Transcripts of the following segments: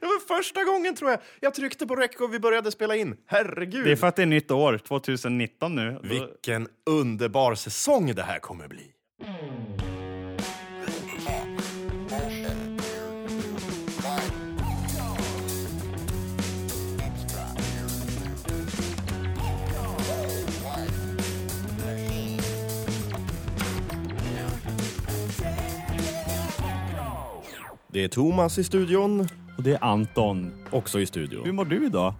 Det var första gången tror jag jag tryckte på rec och vi började spela in. Herregud! Det är för att det är nytt år, 2019 nu. Vilken underbar säsong det här kommer bli. Det är Thomas i studion, Och det är Anton. också i Hur studion. mår du idag?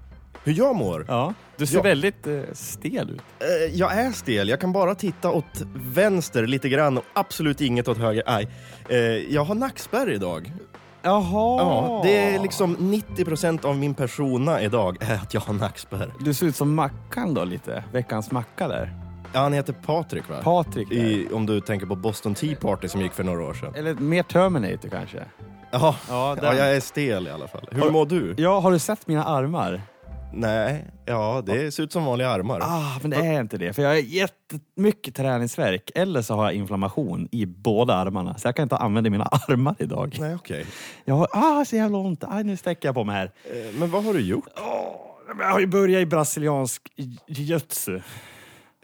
Hur jag mår? Ja. Du ser Ja. väldigt eh, stel ut. Eh, Jag är stel, jag kan bara titta åt vänster lite grann och absolut inget åt höger. Aj. Eh, Jag har nackspärr idag. Jaha. Ja, det är liksom 90% av min persona idag är att jag har nackspärr. Du ser ut som Mackan då lite. Veckans Macka där. Ja, han heter Patrik va? Patrik där. I, om du tänker på Boston Tea Party som gick för några år sedan. Eller mer Terminator kanske. Ja, ja, den. jag är stel i alla fall. Hur Har- mår du? Ja, har du sett mina armar? Nej, ja det ser ut som vanliga armar. Ah, men det är inte det. För jag har jättemycket träningsverk. Eller så har jag inflammation i båda armarna. Så jag kan inte använda mina armar idag. Nej, okej. Jag har ah, så jävla ont. Aj, nu sträcker jag på mig här. Eh, Men vad har du gjort? Men Jag har ju börjat i brasiliansk jiu-jitsu.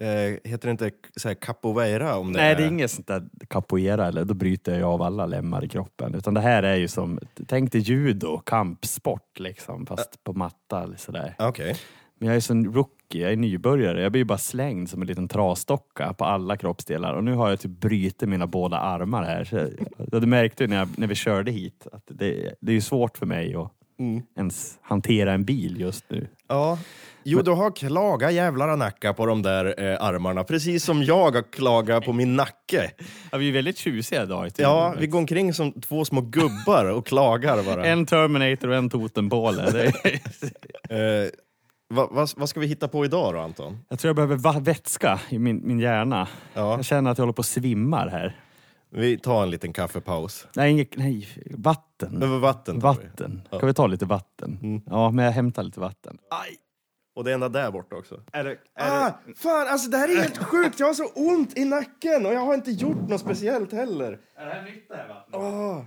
Eh, heter det inte så här capoeira? Om det Nej, det är inget sånt där capoeira eller då bryter jag av alla lemmar i kroppen. Utan det här är ju som, tänk dig judo, kampsport liksom, fast på matta eller sådär. Okej. Men jag är sån rookie, jag är nybörjare. Jag blir ju bara slängd som en liten trasdocka på alla kroppsdelar. Och nu har jag typ brutit mina båda armar här. Så jag, du märkte ju när, jag, när vi körde hit att det, det är ju svårt för mig att Mm. ens hantera en bil just nu. Ja. Jo, du har klaga jävlar nacka på de där eh, armarna, precis som jag har klagat på min nacke. Ja, vi är väldigt tjusiga idag. Ja, vi går omkring som två små gubbar och klagar bara. En Terminator och en totempåle. Eh, vad, vad, vad ska vi hitta på idag då, Anton? Jag tror jag behöver va- vätska i min, min hjärna. Ja. Jag känner att jag håller på att svimmar här. Vi tar en liten kaffepaus. Nej, inget, nej vatten. Över vatten vi. Vatten. Ja. Kan vi ta lite vatten? Mm. Ja, men jag hämtar lite vatten. Aj! Och det enda där borta också. Är det, Ah, fan, alltså det här är helt sjukt. Jag har så ont i nacken och jag har inte gjort något speciellt heller. är det här nytt det här vattnet? Ah.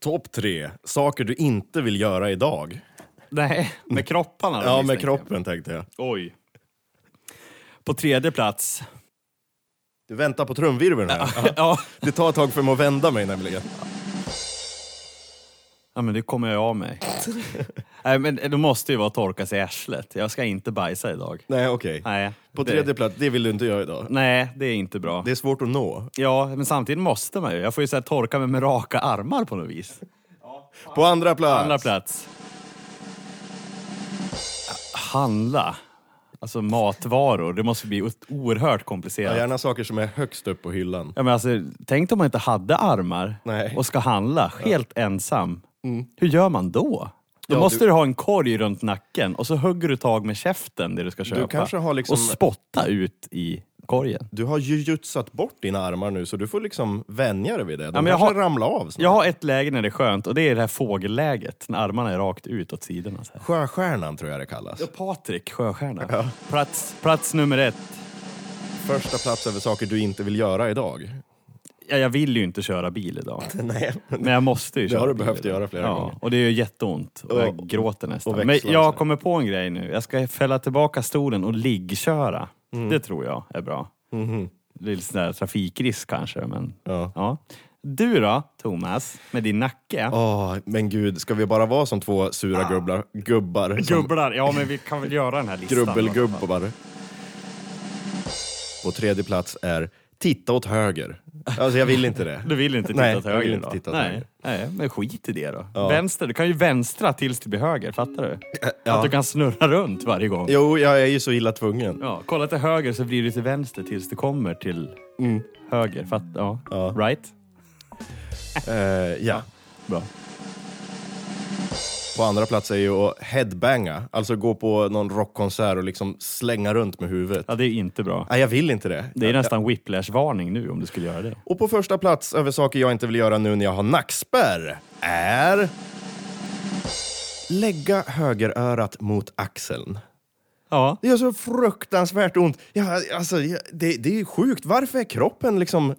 Topp tre saker du inte vill göra idag. Nej, med kropparna Ja, med kroppen tänkte jag. Oj. På tredje plats. Du väntar på trumvirveln här. ja. Det tar ett tag för mig att vända mig nämligen. Ja, men det kommer jag av mig. Nej, men då måste ju vara torka sig i arslet. Jag ska inte bajsa idag. Nej, okej. Nej. På det- tredje plats, det vill du inte göra idag. Nej, det är inte bra. Det är svårt att nå. Ja, men samtidigt måste man ju. Jag får ju så här torka mig med raka armar på något vis. På andra plats. Andra plats. Handla. Alltså matvaror. Det måste bli o- oerhört Ja, komplicerat. gärna saker som är högst upp på hyllan. Ja, men alltså, tänk om man inte hade armar Nej. och ska handla helt ensam. Hur gör man då? Då Ja, måste du- du... ha en korg runt nacken och så hugger du tag med käften det du ska köpa. kanske har liksom- Och spotta ut i korgen. Du har ju jutsat bort dina armar nu så du får liksom vänja dig vid det. De men jag har- ramlar av snart. Jag har ett läge när det är skönt och det är det här fågelläget. När armarna är rakt ut åt sidorna. Så här. Sjöstjärnan tror jag det kallas. Ja, Patrik Sjöstjärna. Plats, plats nummer ett. Första plats över saker du inte vill göra idag. Ja, jag vill ju inte köra bil idag. Nej. Men jag måste ju Det köra har du behövt idag. göra flera ja, gånger. Och det gör jätteont. Och jag Och- gråter nästan. Men jag kommer på en grej nu. Jag ska fälla tillbaka stolen och liggköra. Mm. Det tror jag är bra. Det är lite sån där trafikrisk kanske, men Ja. ja. Du då, Thomas, med din nacke? Åh, men gud, ska vi bara vara som två sura gubblar, gubbar? som Gubblar, ja men vi kan väl göra den här listan. Grubbelgubbar. På tredje plats är titta åt höger. Alltså jag vill inte det. Du vill inte titta Nej, åt jag höger vill inte titta åt Nej. höger. Nej, men skit i det då. Ja. Vänster, du kan ju vänstra tills det blir höger, fattar du? Ja. Att du kan snurra runt varje gång. Jo, jag är ju så illa tvungen. Ja, kolla till höger så blir du till vänster tills du kommer till Mm. höger. Fatt, ja. Ja. Right? Eh, ja. Bra. På andra plats är ju att headbanga, alltså gå på någon rockkonsert och liksom slänga runt med huvudet. Ja, det är inte bra. Nej, jag vill inte det. Det är nästan whiplash-varning nu om du skulle göra det. Och på första plats över saker jag inte vill göra nu när jag har nackspärr är lägga högerörat mot axeln. Ja. Det gör så fruktansvärt ont. Ja, alltså, ja, det, det är sjukt. Varför är kroppen liksom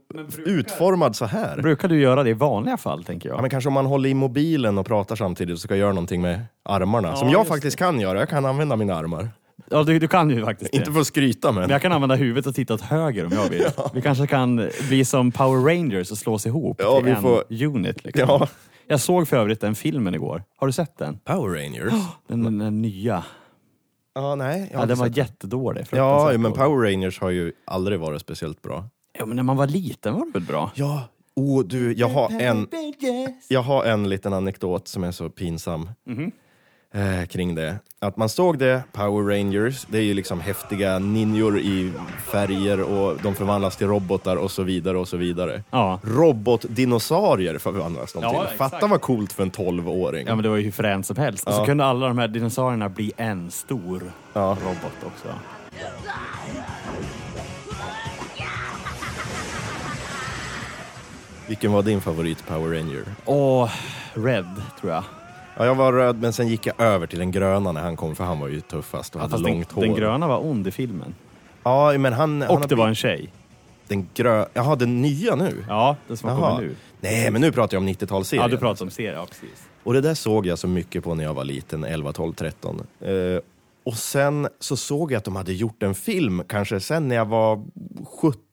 utformad så här? Brukar du göra det i vanliga fall, tänker jag? Ja, men kanske om man håller i mobilen och pratar samtidigt och ska göra någonting med armarna. som Ja, jag just faktiskt kan göra. Jag kan använda mina armar. Ja, du, du kan ju faktiskt Inte det. för att skryta men. Men jag kan använda huvudet och titta åt höger om jag vill. Vi kanske kan bli som Power Rangers och slås ihop Ja, till vi en får- unit. Liksom. Ja. Jag såg för övrigt den filmen igår. Har du sett den? Power Rangers? Den, den, den nya. Ja, nej. Jag Ja, inte den var sett jättedålig. Ja, fruktansvärt men dålig. Power Rangers har ju aldrig varit speciellt bra. Ja, men när man var liten var det väl bra? Ja, oh, du, jag har en, jag har en liten anekdot som är så pinsam eh, kring det. Att man såg det, Power Rangers, det är ju liksom häftiga ninjor i färger och de förvandlas till robotar och så vidare och så vidare. Ja. Robotdinosaurier förvandlas de Ja, till. exakt. Fatta vad coolt för en 12-åring. Ja men det var ju hur fränt som helst. Och så kunde alla de här dinosaurierna bli en stor Ja. robot också. Vilken var din favorit Power Ranger? Och Red, tror jag. Ja, jag var röd, men sen gick jag över till den gröna när han kom, för han var ju tuffast och hade Fast långt den, hår. den gröna var ond i filmen. Ja, men han... han Och har det var en tjej. Den grö... Jaha, den nya nu? Ja, den som Jaha. kommit nu. Nej, men nu pratar jag om 90-talsserien. Ja, du pratar om serie, ja precis. Och det där såg jag så mycket på när jag var liten, 11, 12, 13. Eh, och sen så såg jag att de hade gjort en film, kanske sen när jag var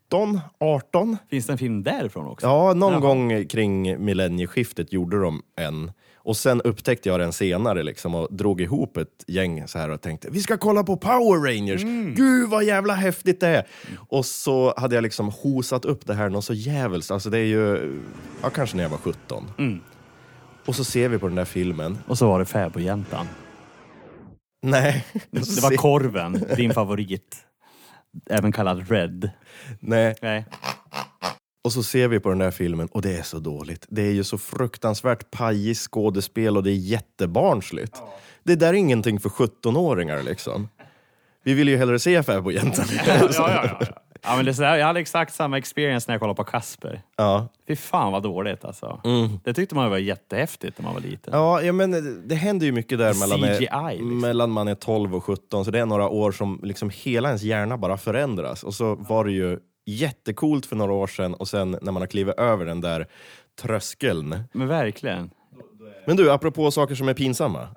17, 18. Finns det en film därifrån också? Ja, någon Jaha. gång kring millennieskiftet gjorde de en. Och sen upptäckte jag den senare liksom och drog ihop ett gäng så här och tänkte vi ska kolla på Power Rangers. Gud vad jävla häftigt det är! Och så hade jag liksom hosat upp det här något så jävligt. Alltså det är ju, ja kanske när jag var 17. Och så ser vi på den där filmen. Och så var det fäbodjäntan. Nej. Det var korven, din favorit. Även kallad Red. Nej. Nej. Och så ser vi på den där filmen och det är så dåligt. Det är ju så fruktansvärt pajigt skådespel och det är jättebarnsligt. Det där är ingenting för 17-åringar liksom. Vi vill ju hellre se Fäbodjäntan. Ja, ja, ja, ja. Ja men det är så här, jag hade exakt samma experience när jag kollade på Kasper. ja. Fy fan vad dåligt alltså. Det tyckte man var jättehäftigt när man var liten. Ja, ja, men det händer ju mycket där mellan, CGI, liksom. mellan man är 12 och 17, så det är några år som liksom hela ens hjärna bara förändras. Och så var det ju jättekult för några år sedan och sen när man har klivit över den där tröskeln. Men verkligen. Men du, apropå saker som är pinsamma.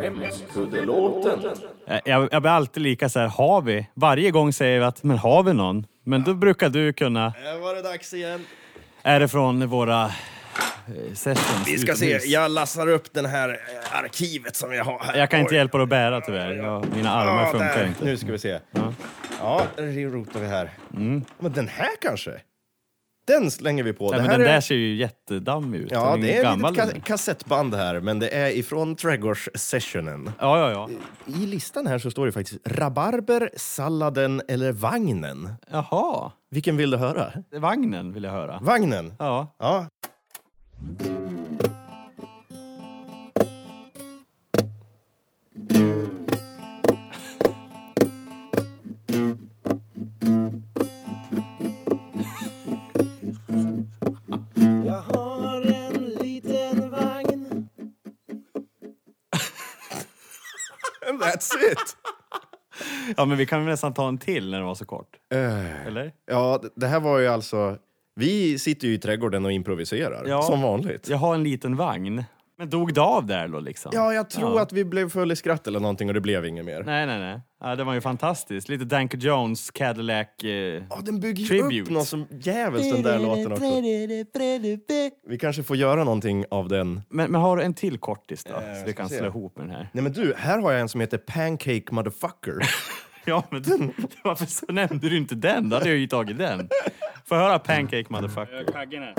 Eh, Jag, jag blir alltid lika så här, har vi? Varje gång säger vi att, men har vi någon? Men då brukar du kunna, Nu var det dags igen. är det från våra eh, sessions Vi ska se, utomhus? jag lassar upp den här eh, arkivet som jag har här. Jag kan inte Oj. hjälpa dig att bära tyvärr. Jag, mina armar Ja, funkar där. inte. Nu ska vi se. Ja. Ja, det rotar vi här. Men den här kanske? Den slänger vi på. Nej, det men den är... där ser ju jättedammig ut. Ja, Den det är gammal ett ka- kassettband här, men det är ifrån trädgårdssessionen. Ja, ja, ja. I listan här så står det faktiskt rabarber, salladen eller vagnen. Jaha, Vilken vill du höra? vagnen vill jag höra. Vagnen? Ja. Ja. It! ja, men vi kan väl nästan ta en till när den var så kort. Eh, Eller? Ja, det- det här var ju alltså... Vi sitter ju i trädgården och improviserar, Ja. som vanligt. Jag har en liten vagn. Men dog det av där då liksom? Ja, jag tror att vi blev full i skratt eller någonting och det blev inget mer. Nej, nej, nej. Ja, det var ju fantastiskt. Lite Danko Jones, Cadillac... Eh... Ja, den bygger ju Tribute. upp något som djävulskt den där låten också. Vi kanske får göra någonting av den. Men, men har du en till kortis då? så vi kan se. slå ihop med den här. Nej men du, här har jag en som heter Pancake Motherfucker. Ja, men den, varför så nämnde du inte den? Då hade jag ju tagit den. Får jag höra Pancake Motherfucker? Kaggen här.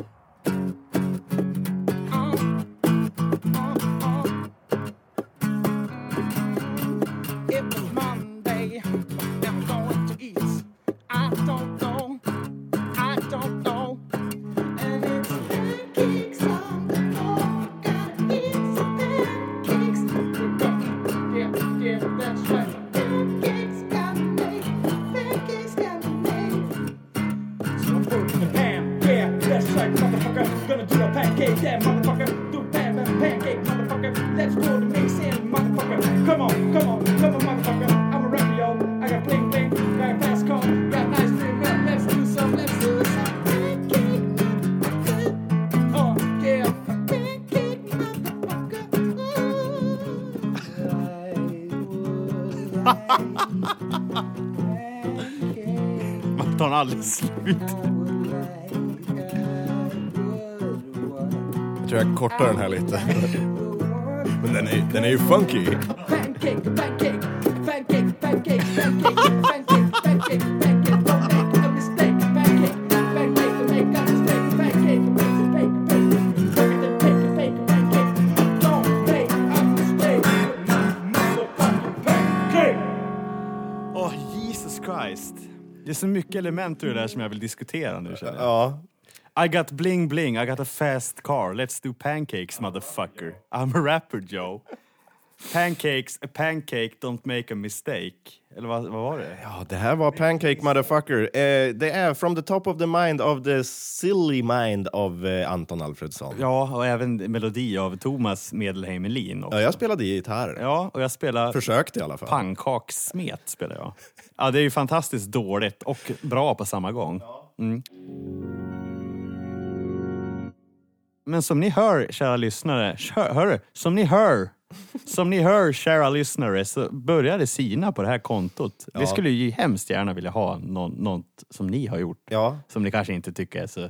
I Aldrig slut. Jag tror jag kortar den här lite. Men den är, den är ju funky. Pancake, pancake, pancake, pancake, pancake, pancake, pancake, pancake. Don't make a mistake. Pancake, pancake, don't make a mistake. Pancake, pancake, pancake, pancake, pancake. Don't make a mistake. Motherfucking pancake. Åh, Jesus Christ. Det är så mycket element i det där som jag vill diskutera nu känner jag. Ja. I got bling bling, I got a fast car, let's do pancakes motherfucker. I'm a rapper Joe. Pancakes, a pancake, don't make a mistake. Eller vad, vad var det? ja, det här var Pancake Motherfucker. Eh, det är From the top of the mind of the silly mind av eh, Anton Alfredsson. Ja. Ja, och även melodi av Thomas Medelheim Melin också. jag spelade gitarr. Ja, och jag spelar Försökte i alla fall. pannkakssmet spelar jag. Ja, det är ju fantastiskt dåligt och bra på samma gång. Mm. Men som ni hör, kära lyssnare, hör, hör, som ni hör, som ni hör, kära lyssnare, så börjar det sina på det här kontot. Vi Ja. skulle ju hemskt gärna vilja ha någon, något som ni har gjort, Ja. som ni kanske inte tycker är så...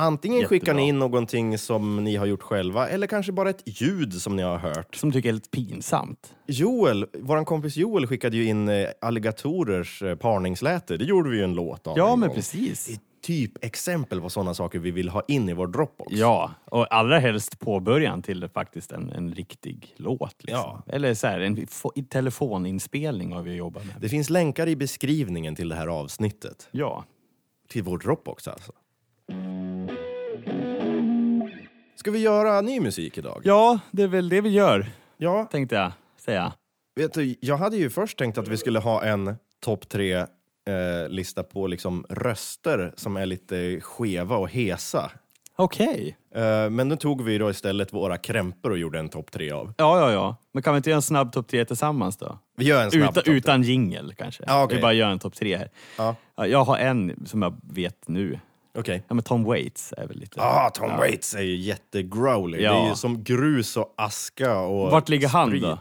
Antingen skickar Jättebra. ni in någonting som ni har gjort själva, eller kanske bara ett ljud som ni har hört. Som tycker är lite pinsamt. Joel, vår kompis Joel skickade ju in eh, alligatorers eh, parningsläte. Det gjorde vi ju en låt av. Ja, en men gång. precis. Ett typ exempel på sådana saker vi vill ha in i vår Dropbox. Ja, och allra helst på början till faktiskt en, en riktig låt. Liksom. Ja. Eller så här, en fo- telefoninspelning har vi jobbat med. Det finns länkar i beskrivningen till det här avsnittet. Ja. Till vår Dropbox alltså. Ska vi göra ny musik idag? ja, det är väl det vi gör, Ja, tänkte jag säga. vet du, jag hade ju först tänkt att vi skulle ha en topp tre eh, lista på liksom röster som är lite skeva och hesa. Okej. Eh, men nu tog vi då istället våra krämpor och gjorde en topp tre av. Ja, ja, ja. Men kan vi inte göra en snabb topp tre tillsammans då? Vi gör en snabb Utan, topp utan jingel kanske. Ja, okej. Vi bara gör en topp tre här. Ja. Ja, Jag har en som jag vet nu. Okej. Ja, men Tom Waits är väl lite... Ah, Tom Waits är ju jättegrowly. Ja. Det är ju som grus och aska och Vart ligger han sprit. då?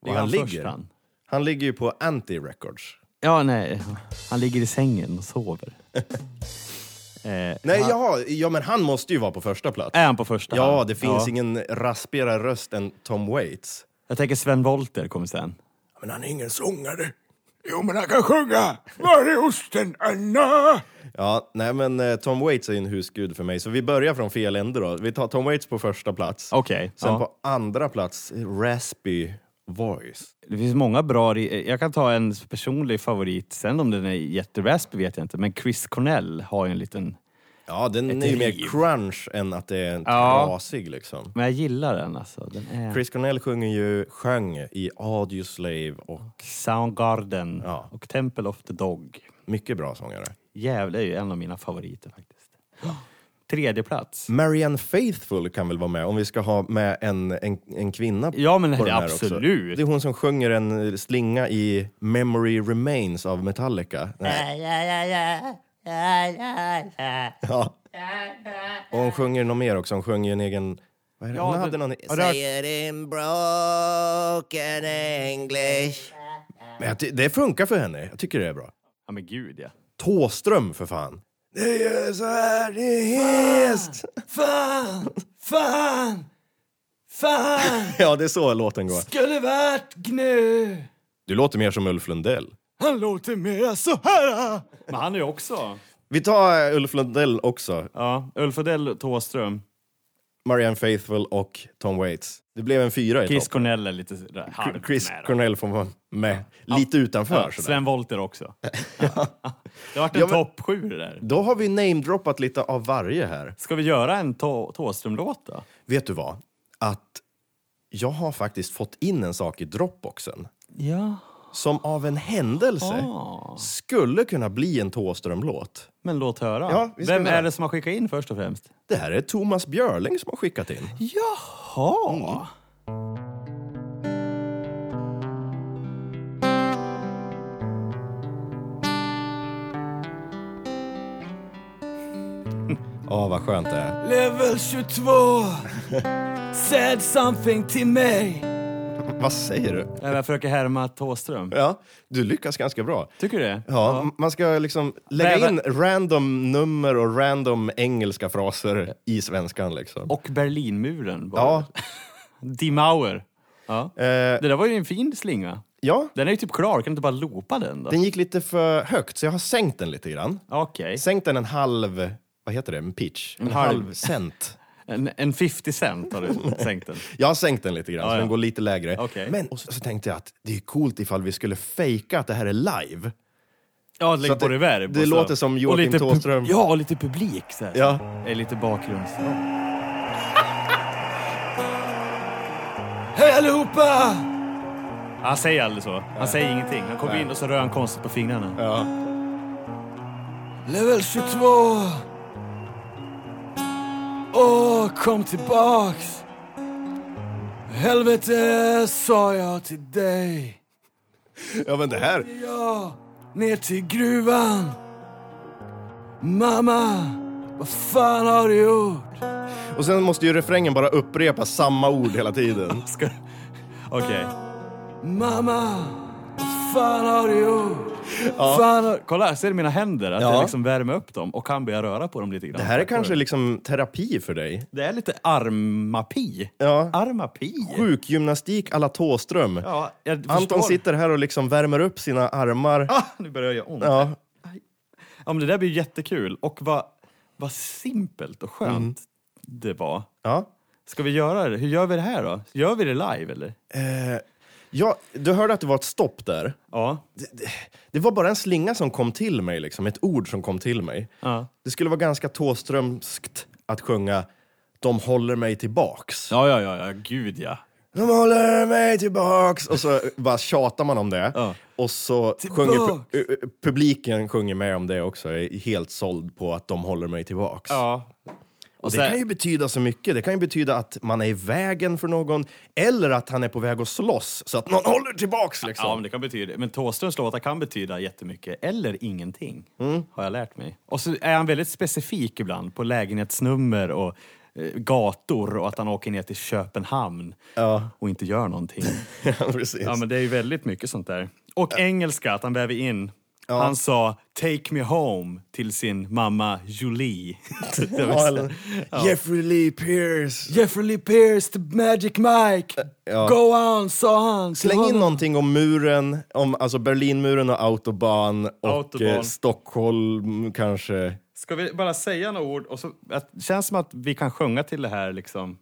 Var han först, ligger? Han? Han ligger ju på Anti Records. Ja, nej. Han ligger i sängen och sover. eh, Nej, han, jaha, ja men han måste ju vara på första plats. Är han på första? Ja, det finns Ja. ingen raspigare röst än Tom Waits. Jag tänker Sven Wollter kommer sen. Men han är ingen sångare. Jo, men han kan sjunga. Var är osten, Anna? Ja, nej men eh, Tom Waits är en husgud för mig, så vi börjar från fel ände då. Vi tar Tom Waits på första plats. Okej. Sen ja. på andra plats, raspy voice. Det finns många bra... Jag kan ta en personlig favorit. Sen om den är jätteraspig vet jag inte. Men Chris Cornell har ju en liten... Ja, den är ju mer crunch än att det är en Ja. trasig liksom. Men jag gillar den alltså. Den är... Chris Cornell sjunger ju, sjöng i Audioslave och Soundgarden Ja. och Temple of the Dog. mycket bra sångare. Jävlar, är ju en av mina favoriter faktiskt. Tredje plats. Marianne Faithfull kan väl vara med om vi ska ha med en, en, en kvinna Ja, men på det den här absolut. Också. Det är hon som sjunger en slinga i Memory Remains av Metallica. Nej. Ja. Och hon sjunger något mer också, hon sjunger en egen... Vad är det? Ja, hon hade någon... Say it in broken English. Men jag det funkar för henne, jag tycker det är bra. Ja men gud ja. Tåström för fan. Det är så här det är hest. Fan! Fan! Fan! Ja, det är så låten går. Skulle varit gnö! Du låter mer som Ulf Lundell. Han låter mer så här. Men han är ju också... Vi tar Ulf Lundell också. Ja, Ulf Odell, Thåström, Marianne Faithfull och Tom Waits. Det blev en fyra i Chris topp. Cornell är lite sådär halvt Chris med. Cornell får vara med lite utanför. Ja, sådär. Sven Wollter också. det har varit en Ja, topp sju det där. Då har vi namedroppat lite av varje här. Ska vi göra en Thå- Thåström-låt då? Vet du vad? Att jag har faktiskt fått in en sak i Dropboxen Ja. Som av en händelse Ah. skulle kunna bli en Thåström-låt. Men låt höra. Ja, Vem höra. är det som har skickat in först och främst? Det här är Thomas Björling som har skickat in. Jaha! Ja, vad skönt det är. Level 22 Said something till mig Vad säger du? Jag försöker härma Thåström. Ja, du lyckas ganska bra. Tycker du det? Ja, m- man ska liksom lägga Nej, in random nummer och random engelska fraser i svenskan liksom. Och Berlinmuren. var Ja. Die Mauer. Ja. eh, Det där var ju en fin slinga. ja, Den är ju typ klar, kan du inte bara loopa den då? den gick lite för högt så jag har sänkt den lite grann. Okej. Sänkt den en halv, vad heter det, en pitch? En, En halv. halv. cent. En, en 50 cent har du sänkt den. Jag har sänkt den lite grann Ja, så ja. den går lite lägre. Okej. Men och så, så tänkte jag att det är coolt ifall vi skulle fejka att det här är live. Ja, lägg på det- reverb. det så- låter som Joakim Thåström. Ja, och lite publik så här. Ja. Är lite bakgrunds... Hej allihopa! Han säger aldrig så. Han säger ingenting. Han kommer in och så rör han konstigt på fingrarna. Ja. Level 22! Åh, kom tillbaks! Helvete sa jag till dig. ja, men det här, Ja, ner till gruvan. Mamma, vad fan har du gjort? och sen måste ju refrängen bara upprepa samma ord hela tiden. Ska... Okej. Mamma, vad fan har du gjort? Fan har... Kolla, ser du mina händer? Att Ja. jag liksom värmer upp dem och kan börja röra på dem lite grann. Det här är kanske liksom terapi för dig. Det är lite armapi. Ja. Armapi? Sjukgymnastik alla Thåström. Ja, Anton förstår. sitter här och liksom värmer upp sina armar. Ah, nu börjar jag göra ont. Ja, Ja, men det där blir jättekul. Och vad, vad simpelt och skönt det var. ja. Ska vi göra det? Hur gör vi det här då? Gör vi det live eller? Eh, ja, du hörde att det var ett stopp där. Ja. Det var bara en slinga som kom till mig, liksom. ett ord som kom till mig. Ja, Det skulle vara ganska Thåströmskt att sjunga De håller mig tillbaks. ja, ja, ja, ja. gud ja. De håller mig tillbaks! Och så bara tjatar man om det. Ja. Och så sjunger pu- pu- publiken sjunger med om det också. Jag är helt såld på att de håller mig tillbaks. Ja. Och det sen- kan ju betyda så mycket. Det kan ju betyda att man är i vägen för någon, eller att han är på väg att slåss, så att någon håller tillbaks liksom. Ja, men det kan betyda, men Thåströms låtar kan betyda jättemycket, eller ingenting, har jag lärt mig. Och så är han väldigt specifik ibland på lägenhetsnummer och eh, gator och att han åker ner till Köpenhamn Ja. och inte gör någonting. Ja, precis. Ja, men det är ju väldigt mycket sånt där. Och engelska, att han väver in. Han sa “Take me home” till sin mamma Julie. Ja, Jeffrey Lee Pierce. Jeffrey Lee Pierce, the Magic Mike. Ja. Go on, sa han. Släng in honom. någonting om muren, om alltså Berlinmuren och autobahn och Autobahn. Eh, Stockholm kanske. Ska vi bara säga några ord? Och så, det känns som att vi kan sjunga till det här liksom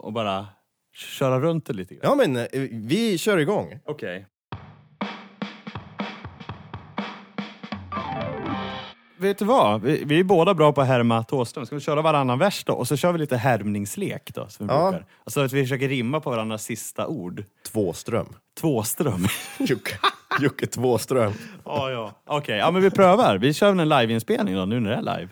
och bara köra runt det lite grann. Ja men eh, vi kör igång. Okej. Vet du vad? Vi, vi är båda bra på att härma Thåström. Ska vi köra varannan vers då? Och så kör vi lite härmningslek då, som vi Ja. brukar. Alltså att vi försöker rimma på varandras sista ord. Tvåström. Tvåström. Jocke, Jocke Tvåström. ja, ja. Okej, ja men vi prövar. Vi kör en liveinspelning då, nu när det är live.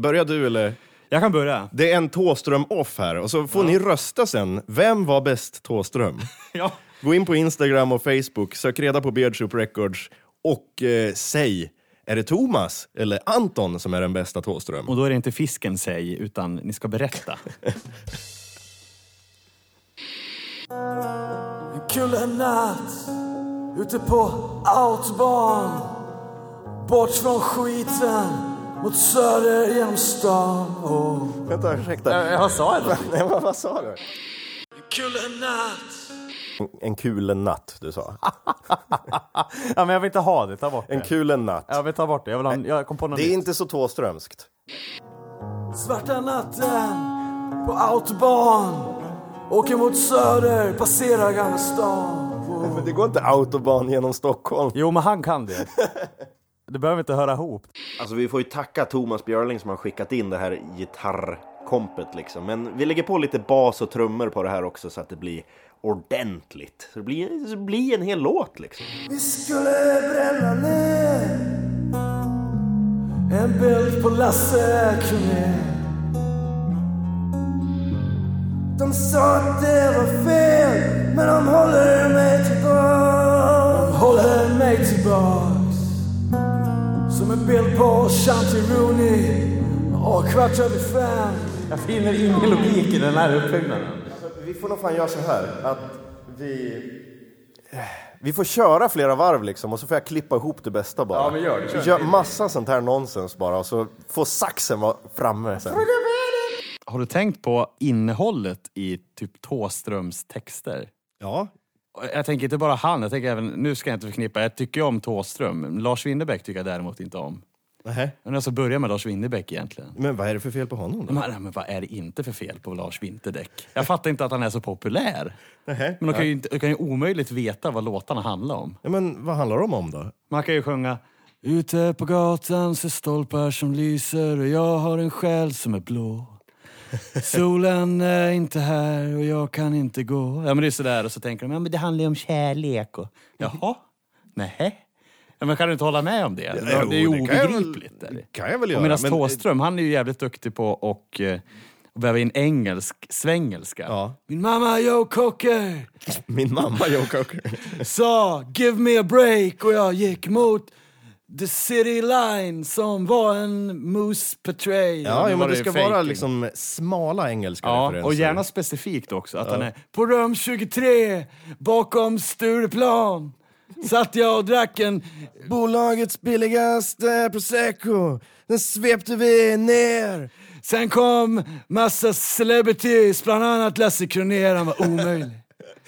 Börjar du eller? Jag kan börja. Det är en Tåström off här och så får ni rösta sen. Vem var bäst Tåström? Ja. Gå in på Instagram och Facebook, sök reda på Beardshop Records och eh, säg, är det Thomas eller Anton som är den bästa Tåström? Och då är det inte fisken säg, utan ni ska berätta. En kul natt ute på autobahn Bort från skiten mot söder genom stan oh. Vänta, ursäkta. Jag sa det. Nej, vad, vad sa du? En kul natt En kul natt, du sa. Ja, men jag vill inte ha det, ta bort En det. kul natt. Jag vill ta bort det, jag, vill ha, jag kom på något Det är nytt. inte så Tåströmskt. Svarta natten på autobahn Åker mot söder, passerar Gamla stan oh. Men det går inte autobahn genom Stockholm. Jo, men han kan det. Det behöver inte höra ihop. Alltså vi får ju tacka Thomas Björling som har skickat in det här gitarrkompet liksom. Men vi lägger på lite bas och trummor på det här också så att det blir ordentligt. Så det blir, så det blir en hel låt liksom. Vi skulle bränna ner En bild på Lasse Kronér De sa att det var fel Men de håller mig tillbaks De håller mig tillbaks Som en bild på Shanti Rooney Och kvart över fem Jag finner ingen logik i den här uppbyggnaden. Vi får nog fan göra så här att vi... Vi får köra flera varv liksom och så får jag klippa ihop det bästa bara. Ja, men gör det. Kör kör massa sånt här nonsens bara och så får saxen vara framme sen. Har du tänkt på innehållet i typ Thåströms texter? Ja, Jag tänker inte bara han, jag tänker även, nu ska jag inte förknippa, jag tycker ju om Thåström. Lars Winnerbäck tycker jag däremot inte om. Nähä. Men ska börja med Lars Winnerbäck egentligen. Men vad är det för fel på honom då? Men, nej, men vad är det inte för fel på Lars Vinterdäck? Jag fattar inte att han är så populär. Nähä. Men de kan ju, inte, de kan ju omöjligt veta vad låtarna handlar om. Ja, men vad handlar de om då? Man kan ju sjunga Ute på gatan ser stolpar som lyser och jag har en själ som är blå. Solen är inte här och jag kan inte gå. Ja men det är sådär och så tänker de, ja men det handlar ju om kärlek och... Jaha? Nej. Ja, men kan du inte hålla med om det? det är ju Jo, det kan jag väl- obegripligt. kan jag väl Och göra. medan men- Thåström, han är ju jävligt duktig på och eh, väva in engelsk, svengelska. Ja. Min mamma Joe Cocker Min mamma Joe Cocker. sa give me a break och jag gick mot the city line som var en moose portray. Ja, ja var men det ska faking. vara liksom smala engelska Ja, referenser. och gärna specifikt också. Att han är på rum 23 bakom Stureplan. Satt jag och drack en... Bolagets billigaste prosecco, den svepte vi ner. Sen kom massa celebrities, bland annat Lasse Kronér, han var omöjlig.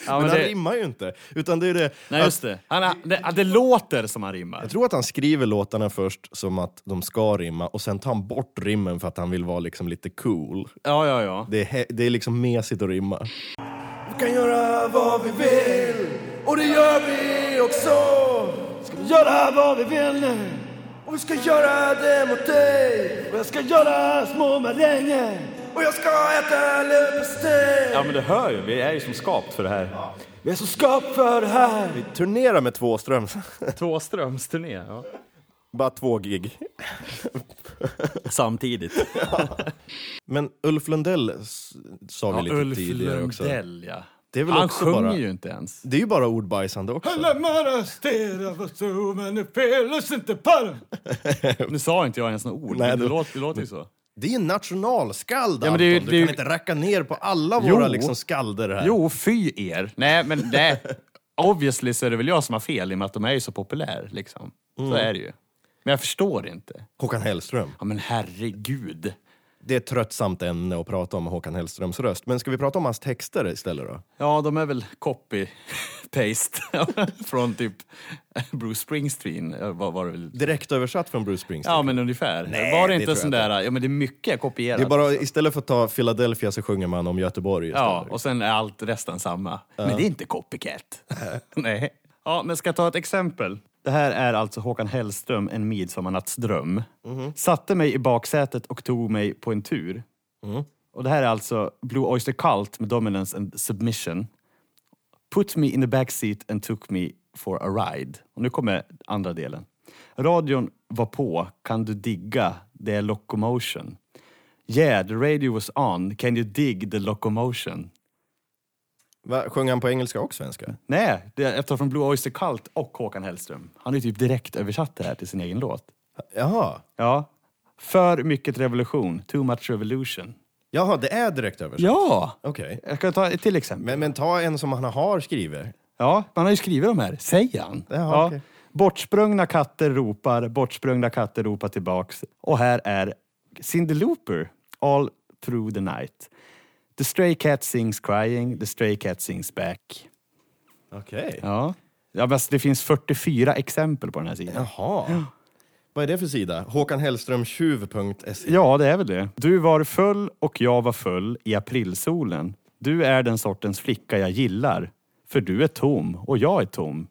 Ja, Men men han det, rimmar ju inte. Utan det är det. nej, just det. Han det. Det låter som han rimmar. Jag tror att han skriver låtarna först som att de ska rimma och sen tar han bort rimmen för att han vill vara liksom lite cool. Ja, ja, ja. Det är, he- det är liksom mesigt att rimma. Vi kan göra vad vi vill och det gör vi också. Ska vi göra vad vi vill nu och vi ska göra det mot dig. Och jag ska göra små maränger och jag ska äta leverpastej. Ja, men det hör ju. Vi är ju som skapt för det här. Vi är så skapt för det här. Turnera med två ströms. Tvåströmsturné. Ja. Bara två gig. Samtidigt. Men Ulf Lundell sa vi Ja, lite Ulf tidigare också. Lundell, ja. Det är väl Han också sjunger bara- ju inte ens. Det är ju bara ordbajsande också. Nu sa inte jag ens några ord, Nej, men det, det- låter, det låter ju så. Det är en nationalskald Ja, men det är Anton. det Du ju- kan inte racka ner på alla Jo. våra liksom skalder här. Jo, fy er. Nej, men det... Obviously så är det väl jag som har fel i och med att de är ju så populär. Liksom. Så Mm. är det ju. Men jag förstår inte. Håkan Hellström. Ja men herregud. Det är ett tröttsamt ämne att prata om Håkan Hellströms röst. Men ska vi prata om hans texter istället då? Ja, de är väl copy-paste från typ Bruce Springsteen. Vad var det väl? Direkt översatt från Bruce Springsteen. Ja, men ungefär. Nej, var det det inte sån där... Ja, men det är mycket kopierat. Det är bara, istället för att ta Philadelphia så sjunger man om Göteborg istället. Ja, och sen är allt resten samma. Men det är inte copycat. Nej. Ja, men ska jag ta ett exempel? Det här är alltså Håkan Hellström, En midsommarnattsdröm. Satte mig i baksätet och tog mig på en tur. Och det här är alltså Blue Oyster Cult med Dominance and Submission. Put me in the backseat and took me for a ride. Och nu kommer andra delen. Radion var på, kan du digga, det är locomotion. Yeah, the radio was on, can you dig the locomotion? Va, sjunger han på engelska och svenska? Nej, det är efter från Blue Oyster Cult och Håkan Hellström. Han har ju typ direkt översatt det här till sin egen låt. Jaha. Ja. För mycket revolution, too much revolution. Jaha, det är direkt översatt? Ja! Okej. Jag kan ta ett till exempel. Men, men ta en som han har skrivit. Ja, man har ju skrivit de här. Säger han. Jaha, okej. Bortsprungna katter ropar, bortsprungna katter ropar tillbaks. Och här är Cyndi Looper, All through the night. The stray cat sings crying, the stray cat sings back. Okej. Ja. ja men det finns 44 exempel på den här sidan. Jaha. Vad är det för sida? Håkan Hellström tjuv.se. Ja, det är väl det. Du var full och jag var full i aprilsolen. Du är den sortens flicka jag gillar. För du är tom och jag är tom.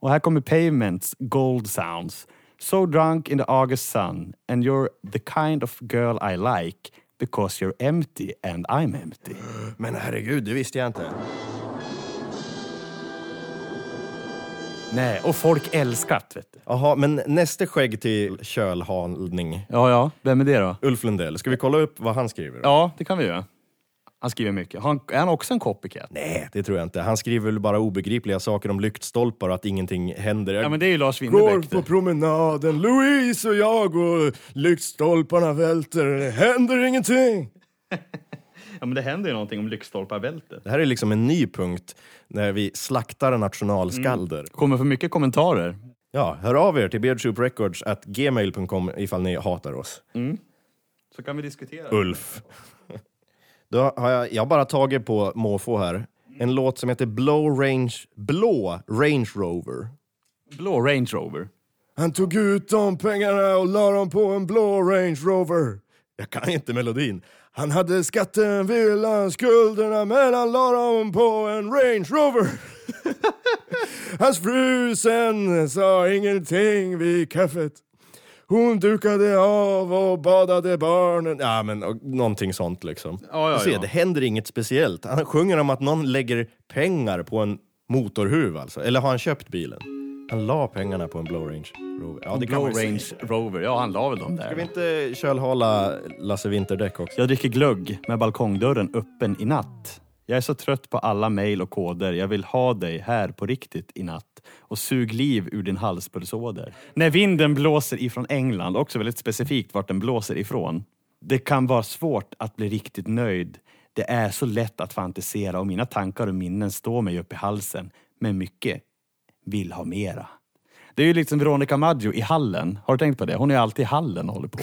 Och här kommer Pavements Gold Sounds. So drunk in the August sun and you're the kind of girl I like because you're empty and I'm empty. Men herregud, det visste jag inte. Nej, och folk älskat vet du. Jaha, men nästa skägg till kölhalning. Ja, ja. Vem är det då? Ulf Lundell. Ska vi kolla upp vad han skriver? Ja, det kan vi göra. Han skriver mycket. Han, är han också en copycat? Nej, det tror jag inte. Han skriver väl bara obegripliga saker om lyktstolpar och att ingenting händer. Jag Ja, men det är ju Lars går Winnerbäck. på det. promenaden, Louise och jag och lyktstolparna välter, det händer ingenting. Ja, men det händer ju någonting om lyktstolpar Det här är liksom en ny punkt när vi slaktar nationalskalder. Kommer för mycket kommentarer. Ja, hör av er till beardsouprecords.gmail.com ifall ni hatar oss. Så kan vi diskutera. Ulf. Då har jag, jag har bara tagit på måfå här. En låt som heter Blow Range, Blå Range Rover. Blå Range Rover. Han tog ut de pengarna och la dem på en blå Range Rover. Jag kan inte melodin. Han hade skatten, villan, skulderna men han la dem på en Range Rover. Hans fru sen sa ingenting vid kaffet. Hon dukade av och badade barnen. Ja, men och, någonting sånt liksom. Ja, ja, Du ser, ja. Det händer inget speciellt. Han sjunger om att någon lägger pengar på en motorhuv alltså. Eller har han köpt bilen? Han la pengarna på en Blow Range Rover. Ja, det kan man ju Range säga. Rover. Ja, han la väl dem Ska vi där. inte kölhala Lasse Vinterdäck också? Jag dricker glögg med balkongdörren öppen i natt. Jag är så trött på alla mejl och koder. Jag vill ha dig här på riktigt i natt och sug liv ur din halspulsåder. När vinden blåser ifrån England, också väldigt specifikt vart den blåser ifrån. Det kan vara svårt att bli riktigt nöjd. Det är så lätt att fantisera och mina tankar och minnen står mig upp i halsen. Men mycket vill ha mera. Det är ju liksom Veronica Maggio i hallen. Har du tänkt på det? Hon är alltid i hallen och håller på.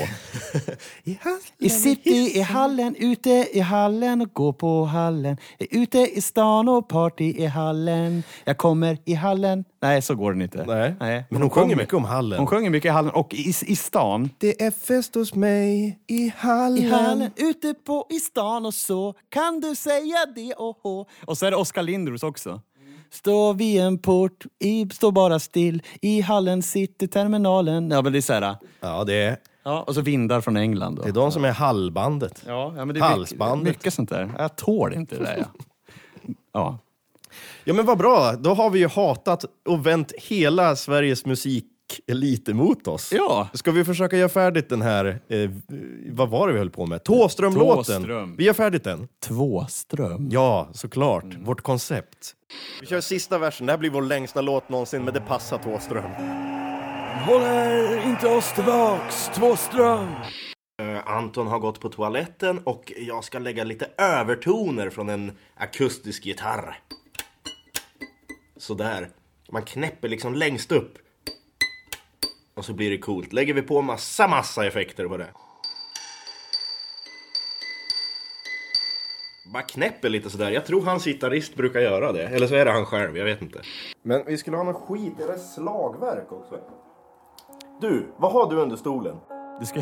I city, i hallen, ute i hallen och går på hallen. Ute i stan och party i hallen. Jag kommer i hallen. Nej, så går den inte. Nej, men hon sjunger mycket om hallen. Hon sjunger mycket i hallen och i, i stan. Det är fest hos mig i hallen. I hallen, ute på i stan och så kan du säga det och hå. Och så är det Oskar Lindros också. Står vid en port, i, står bara still. I hallen sitter terminalen. Ja, men det är så här. Ja, det är, Ja, och så vindar från England. Då. det är de som är hallbandet. Ja, ja, men det är Halsbandet. Mycket, mycket sånt där. Jag tål inte det där. Ja. ja. Ja, men vad bra. Då har vi ju hatat och vänt hela Sveriges musikelit emot oss. Ja. Ska vi försöka göra färdigt den här, eh, vad var det vi höll på med? Tåström-låten. Tåström. Vi gör färdigt den. Tvåström. Ja, såklart. Mm. Vårt koncept. Vi kör sista versen. Det här blir vår längsta låt någonsin, men det passar Tåström. Håller inte oss tillbaks, Tvåström. Eh, Anton har gått på toaletten och jag ska lägga lite övertoner från en akustisk gitarr. Sådär. Man knäpper liksom längst upp. Och så blir det coolt. Lägger vi på massa, massa effekter på det. Bara knäpper lite sådär. Jag tror hans gitarrist brukar göra det. Eller så är det han själv, jag vet inte. Men vi skulle ha någon skit, är det slagverk också? Du, vad har du under stolen? Det, ska...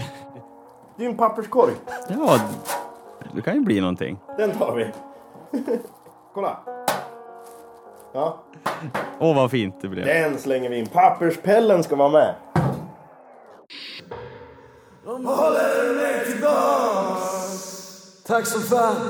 Det är en papperskorg. Ja, det kan ju bli någonting. Den tar vi. Kolla. Ja, Åh, vad fint det blev. den slänger vi in. Papperspellen ska vara med. De håller mig tillbaks. Tack som fan.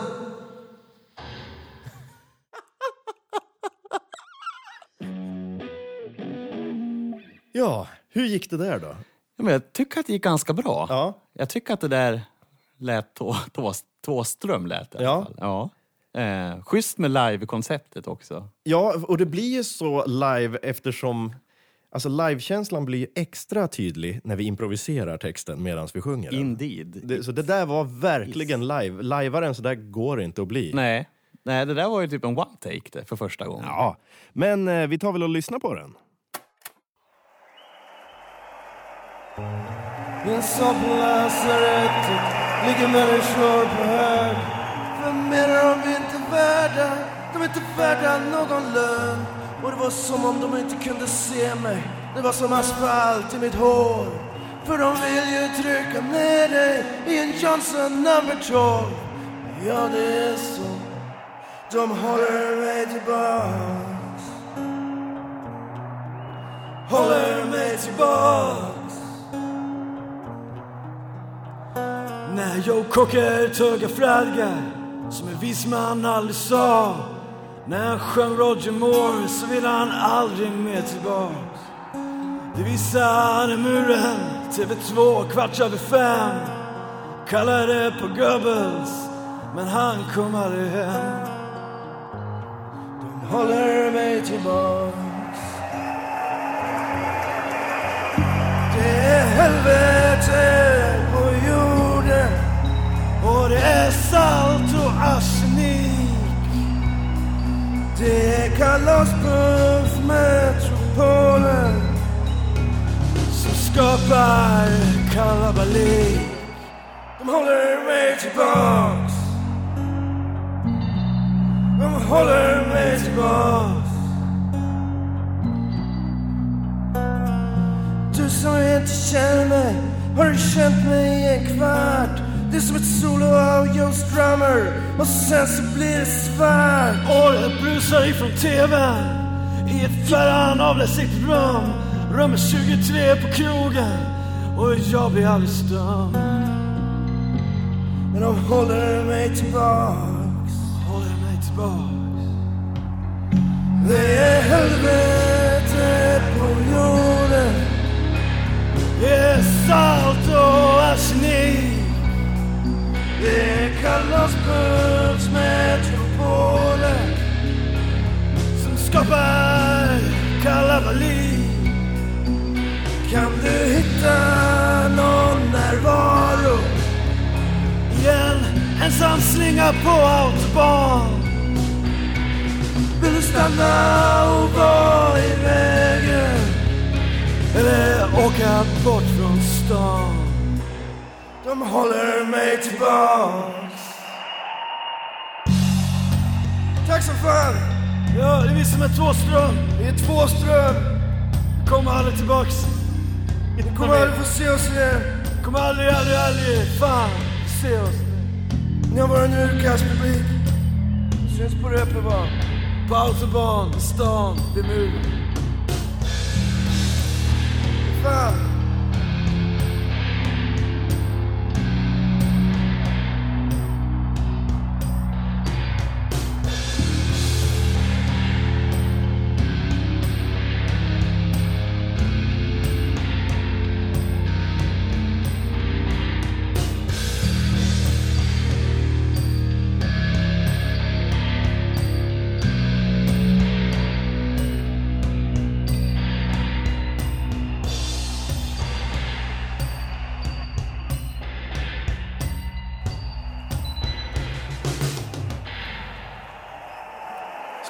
Ja, hur gick det där då? Ja, men jag tycker att det gick ganska bra. Ja. Jag tycker att det där lät tå, tå, Tvåström lät i alla Ja. fall. Ja. Eh, schysst med live-konceptet också. Ja, och det blir ju så live eftersom Alltså livekänslan blir ju extra tydlig när vi improviserar texten medan vi sjunger den. Indeed. Det, så det där var verkligen live. Lajvare än så där går det inte att bli. Nej. Nej, det där var ju typ en one-take det, för första gången. Ja, men eh, vi tar väl och lyssnar på den. Jag sa på lasarettet ligger människor på hög För mer är de inte värda, de är inte värda någon lön och det var som om de inte kunde se mig. Det var som asfalt i mitt hår. För de vill ju trycka ner dig i en Johnson number 12 Ja, det är så. De håller mig tillbaks. Håller mig tillbaks. När Joe Cocker tuggar fradgar som en vis man aldrig sa. När han sjöng Roger Moore så ville han aldrig mer tillbaks. Det visade muren, TV2 kvart över fem. Kallade på Goebbels men han kom aldrig hem. De håller mig tillbaks. Det är helvete. Kalaspuffmetropolen som skapar kalabalik. De håller mig tillbaks. De håller mig tillbaks. Du som inte känner mig har du känt mig i en kvart. Det är som ett solo av Joe Strummer och sen så blir det svart. Och jag brusar ifrån TVn i ett fjärran avlägset rum. Rummet 23 på krogen och jag blir aldrig stum. Men de håller mig tillbaks, håller mig tillbaks. Det är helvetet på jorden. Det är salt metropolen som skapar kalabalik. Kan du hitta någon närvaro i en ensam slinga på autobahn? Vill du stanna och vara i vägen? Eller åka bort från stan? De håller mig tillbaks. Tack som fan! Ja, det är vi som är Tvåström. Vi är Tvåström. Vi kommer aldrig tillbaks. Vi kommer aldrig få se oss igen. Kommer aldrig, aldrig, aldrig fan se oss. Ni har varit en urkastpublik. Syns på Reeperbahn. På autobahn, i stan, vid muren. Fan.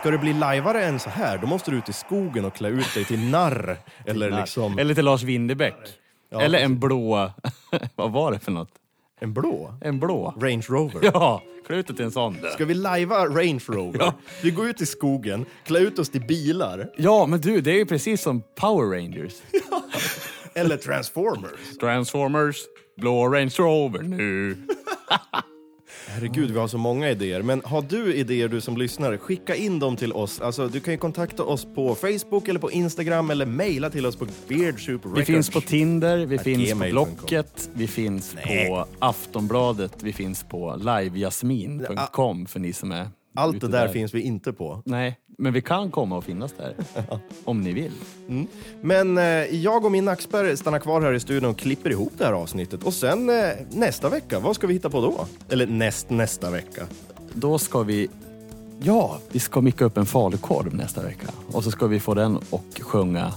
Ska det bli lajvare än så här, då måste du ut i skogen och klä ut dig till narr. Eller liksom Eller till Lars Winnerbäck. Eller en blå... Vad var det för något? en blå. En blå? Range Rover. Ja, klä ut dig till en sån. Ska vi lajva Range Rover? Vi går ut i skogen, klä ut oss till bilar. Ja, men du, det är ju precis som Power Rangers. Eller Transformers. Transformers, blå Range Rover nu. Herregud, vi har så många idéer. Men har du idéer du som lyssnar, skicka in dem till oss. Alltså, du kan ju kontakta oss på Facebook eller på Instagram eller mejla till oss på Beard Soup Vi finns på Tinder, vi finns på. Blocket, vi finns Nej. på Aftonbladet, vi finns på livejasmin.com för ni som är Allt det där, finns vi inte på. Nej, men vi kan komma och finnas där. om ni vill. Men eh, jag och min Axberg stannar kvar här i studion och klipper ihop det här avsnittet. Och sen eh, nästa vecka, vad ska vi hitta på då? Eller näst nästa vecka. Då ska vi... Ja, vi ska micka upp en falukorv nästa vecka. Och så ska vi få den och sjunga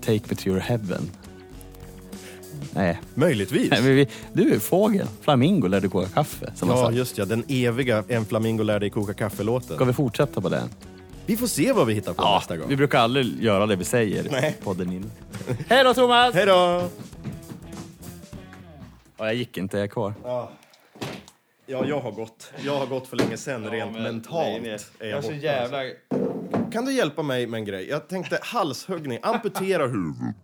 Take me to your heaven. Nej. Möjligtvis. Nej, vi, du, fågel, flamingo lär du koka kaffe. Ja, just ja. Den eviga En flamingo lär dig koka kaffe-låten. Ska vi fortsätta på den? Vi får se vad vi hittar på Ja, nästa gång. vi brukar aldrig göra det vi säger Nej. på den inne. Hej då Thomas! Hej då! Ja, jag gick inte, jag är kvar. Ja, jag har gått. Jag har gått för länge sedan rent mentalt. Är jag borta. Kan du hjälpa mig med en grej? Jag tänkte halshuggning, amputera huvudet.